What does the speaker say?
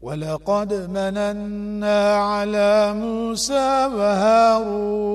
ولقد مننا على موسى وهارون